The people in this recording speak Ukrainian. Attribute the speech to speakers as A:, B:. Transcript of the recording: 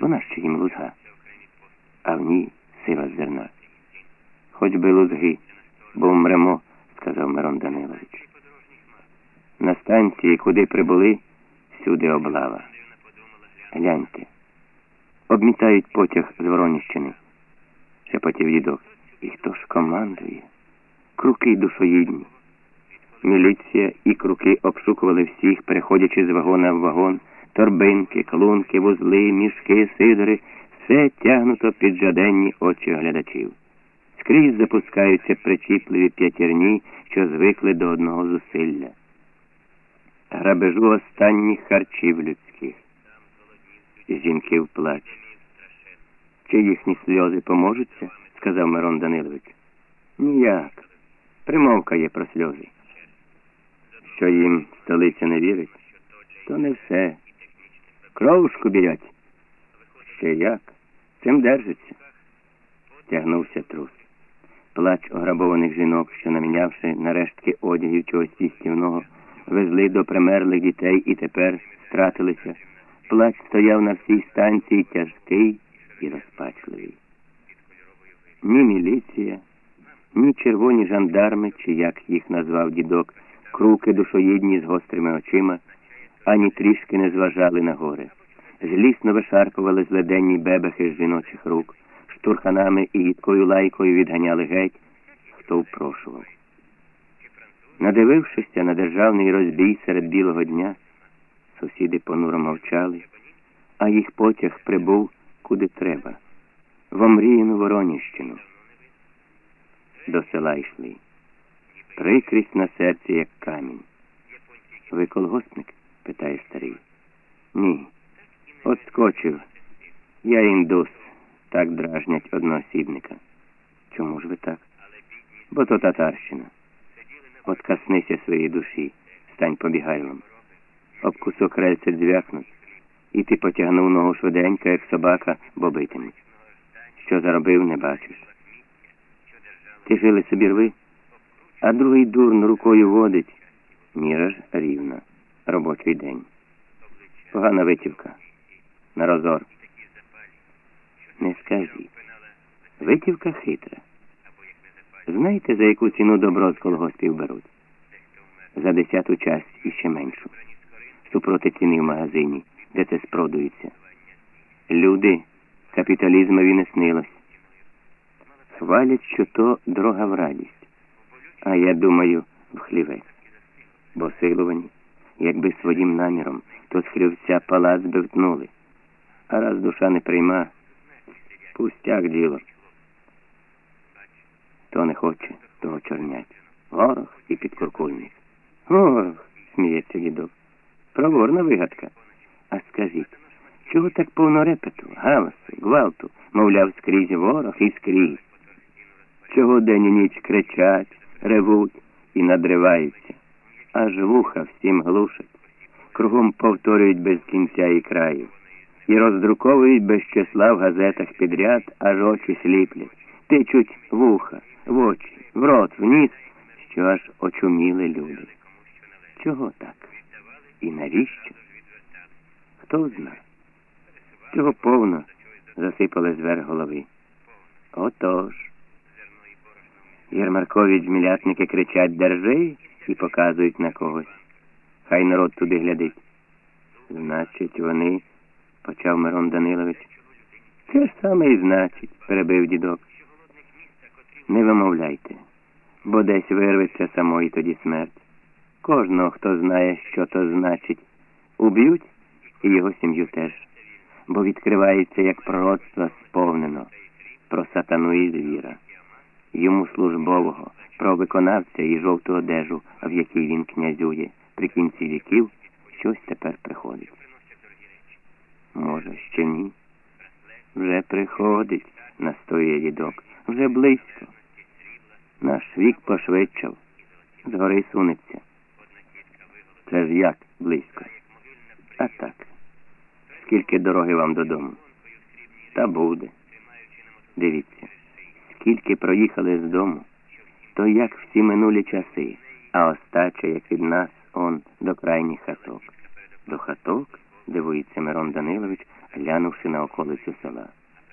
A: Вона ще їм лузга, а в ній сила зерна. Хоч би лузги, бо вмремо, сказав Мирон Данилович. На станції, куди прибули, всюди облава. Гляньте, обмітають потяг з Вороніщини. Шепотів дідок. І хто ж командує? Круки душоїдні. Міліція і круки обшукували всіх, переходячи з вагона в вагон, торбинки, клунки, вузли, мішки, сидори, все тягнуто під жаденні очі глядачів. Скрізь запускаються причіпливі п'ятірні, що звикли до одного зусилля. Грабежу останніх харчів людських. Жінки в. Чи їхні сльози поможуться? сказав Мирон Данилович. Ніяк. Примовка є про сльози. Що їм столиця не вірить, то не все. Кровушку бірять. Ще як? Цим держиться. Тягнувся трус. Плач ограбованих жінок, що, намінявши на рештки одягів чогось їстівного, везли до примерлих дітей і тепер стратилися. Плач стояв на всій станції тяжкий і розпачливий. Ні міліція, ні червоні жандарми, чи як їх назвав дідок, круки душоїдні з гострими очима, ані трішки не зважали на горе. Злісно вишарпували зледенні бебехи з жіночих рук, штурханами і їдкою лайкою відганяли геть, хто впрошував. Надивившися на державний розбій серед білого дня, сусіди понуро мовчали, а їх потяг прибув куди треба, в омріяну Вороніщину. До села йшли. Прикрість на серці, як камінь. Ви колгоспник? Питає старий. Ні. От скочив. Я індус, так дражнять одноосібника. Чому ж ви так? Бо то татарщина. От каснися своєї душі, стань побігайлом. Об кусок рельця дзвякнуть, і ти потягнув ногу швиденько, як собака, бо битимуть. Що заробив, не бачиш. Ти жили собі рви, а другий дурн рукою водить. Міра ж рівна. Робочий день. Погана витівка. На розор. Не скажіть. Витівка хитра. Знаєте, за яку ціну добро з колгоспів беруть? За десяту часть і ще меншу. Супроти ціни в магазині, де це спродується. Люди, капіталізмові не снилось. Хвалять, що то дорога в радість. А я думаю, в хлівець. Бо силувані, якби своїм наміром, то з хлівця палац би втнули. А раз душа не прийма, пустяк діло. То не хоче, того чорнять. Ворог і підкуркульник. Ворог, сміється дідок. Проворна вигадка. А скажіть, чого так повно репету, галасу, гвалту, мовляв, скрізь ворог і скрізь? Чого день і ніч кричать, ревуть і надриваються, аж вуха всім глушать, кругом повторюють без кінця і краю, і роздруковують без числа в газетах підряд, аж очі сліплять, тичуть вуха, в очі, в рот, в ніс, що аж очуміли люди. Чого так? І навіщо? Хто знає? Чого повно засипали зверх голови. Отож. Єрмаркові джмілятники кричать Держи і показують на когось. Хай народ туди глядить. Значить, вони, почав Мирон Данилович. Це ж саме і значить, перебив дідок. Не вимовляйте, бо десь вирветься самої тоді смерть. Кожного, хто знає, що то значить, уб'ють і його сім'ю теж, бо відкривається як пророцтво сповнено про сатану і звіра йому службового, про виконавця і жовту одежу, в якій він князює, при кінці віків щось тепер приходить. Може, ще ні? Вже приходить, настоює дідок, вже близько. Наш вік пошвидшав, згори сунеться. Це ж як близько? А так. Скільки дороги вам додому? Та буде. Дивіться скільки проїхали з дому, то як всі минулі часи, а остача, як від нас, он до крайніх хаток. До хаток, дивується Мирон Данилович, глянувши на околицю села.